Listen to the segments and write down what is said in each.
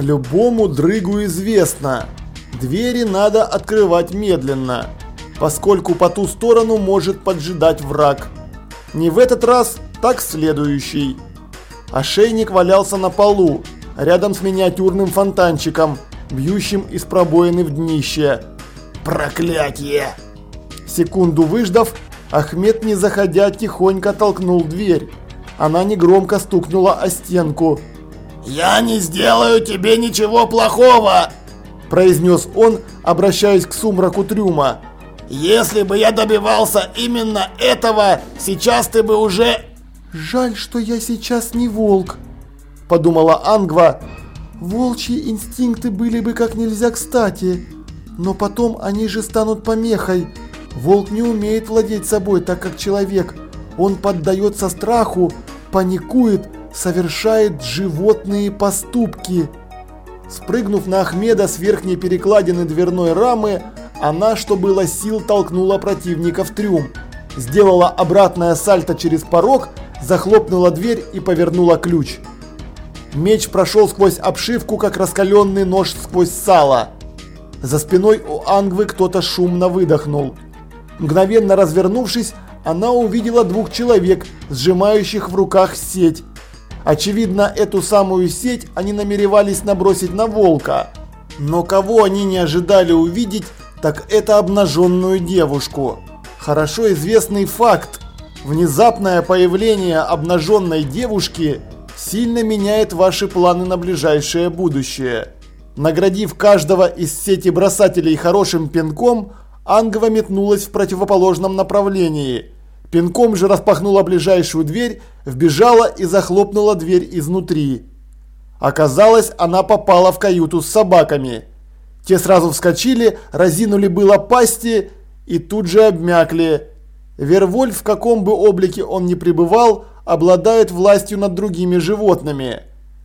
Любому дрыгу известно, двери надо открывать медленно, поскольку по ту сторону может поджидать враг. Не в этот раз, так в следующий. Ошейник валялся на полу, рядом с миниатюрным фонтанчиком, бьющим из пробоины в днище. Проклятие! Секунду выждав, Ахмед, не заходя, тихонько толкнул дверь. Она негромко стукнула о стенку. «Я не сделаю тебе ничего плохого!» произнес он, обращаясь к сумраку трюма. «Если бы я добивался именно этого, сейчас ты бы уже...» «Жаль, что я сейчас не волк», подумала Ангва. «Волчьи инстинкты были бы как нельзя кстати, но потом они же станут помехой. Волк не умеет владеть собой так, как человек. Он поддается страху, паникует, совершает животные поступки. Спрыгнув на Ахмеда с верхней перекладины дверной рамы, она, что было сил, толкнула противника в трюм. Сделала обратное сальто через порог, захлопнула дверь и повернула ключ. Меч прошел сквозь обшивку, как раскаленный нож сквозь сало. За спиной у Ангвы кто-то шумно выдохнул. Мгновенно развернувшись, она увидела двух человек, сжимающих в руках сеть. Очевидно, эту самую сеть они намеревались набросить на волка. Но кого они не ожидали увидеть, так это обнаженную девушку. Хорошо известный факт. Внезапное появление обнаженной девушки сильно меняет ваши планы на ближайшее будущее. Наградив каждого из сети бросателей хорошим пинком, Ангва метнулась в противоположном направлении. Пинком же распахнула ближайшую дверь, вбежала и захлопнула дверь изнутри. Оказалось, она попала в каюту с собаками. Те сразу вскочили, разинули было пасти и тут же обмякли. Вервольф, в каком бы облике он ни пребывал, обладает властью над другими животными.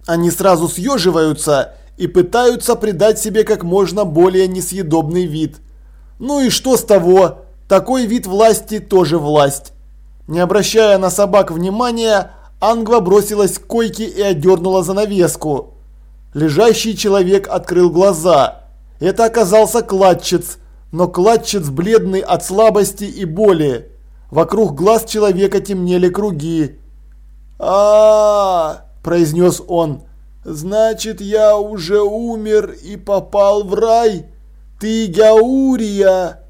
Они сразу съеживаются и пытаются придать себе как можно более несъедобный вид. Ну и что с того? Такой вид власти тоже власть. Не обращая на собак внимания, Ангва бросилась к койке и отдернула занавеску. Лежащий человек открыл глаза. Это оказался кладчиц, но кладчиц бледный от слабости и боли. Вокруг глаз человека темнели круги. -а произнес он. «Значит, я уже умер и попал в рай?» «Ты Гяурия!»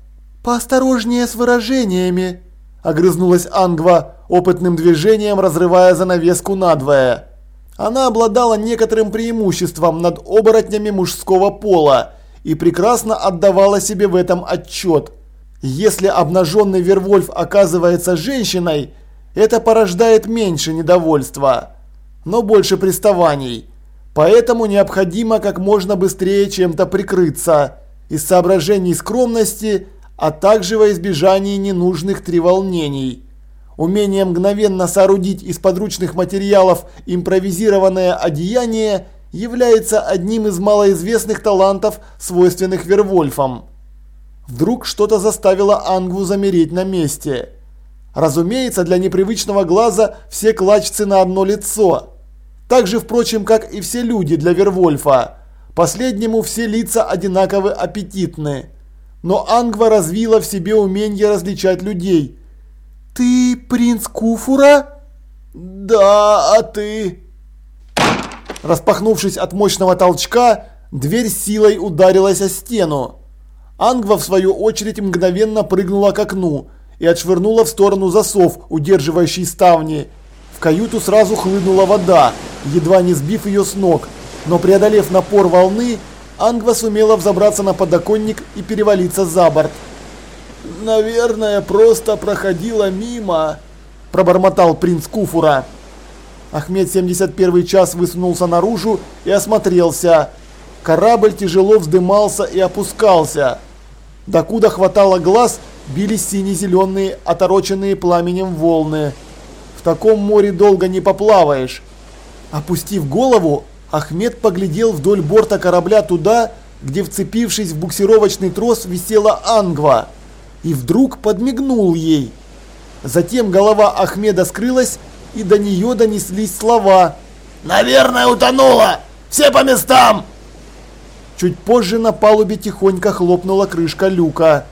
«Поосторожнее с выражениями!» – огрызнулась Ангва, опытным движением разрывая занавеску надвое. Она обладала некоторым преимуществом над оборотнями мужского пола и прекрасно отдавала себе в этом отчет. Если обнаженный Вервольф оказывается женщиной, это порождает меньше недовольства, но больше приставаний. Поэтому необходимо как можно быстрее чем-то прикрыться из соображений скромности, а также во избежании ненужных треволнений. Умение мгновенно соорудить из подручных материалов импровизированное одеяние является одним из малоизвестных талантов, свойственных Вервольфам. Вдруг что-то заставило Ангву замереть на месте. Разумеется, для непривычного глаза все клачцы на одно лицо. Так же, впрочем, как и все люди для Вервольфа. Последнему все лица одинаково аппетитны. Но Ангва развила в себе умение различать людей. «Ты принц Куфура?» «Да, а ты?» Распахнувшись от мощного толчка, дверь силой ударилась о стену. Ангва, в свою очередь, мгновенно прыгнула к окну и отшвырнула в сторону засов, удерживающий ставни. В каюту сразу хлынула вода, едва не сбив ее с ног но преодолев напор волны, Ангва сумела взобраться на подоконник и перевалиться за борт. «Наверное, просто проходила мимо», – пробормотал принц Куфура. Ахмед 71 час высунулся наружу и осмотрелся. Корабль тяжело вздымался и опускался. Докуда хватало глаз, бились сине-зеленые, отороченные пламенем волны. В таком море долго не поплаваешь. Опустив голову, Ахмед поглядел вдоль борта корабля туда, где вцепившись в буксировочный трос висела Ангва, и вдруг подмигнул ей. Затем голова Ахмеда скрылась, и до нее донеслись слова. «Наверное, утонула! Все по местам! Чуть позже на палубе тихонько хлопнула крышка люка.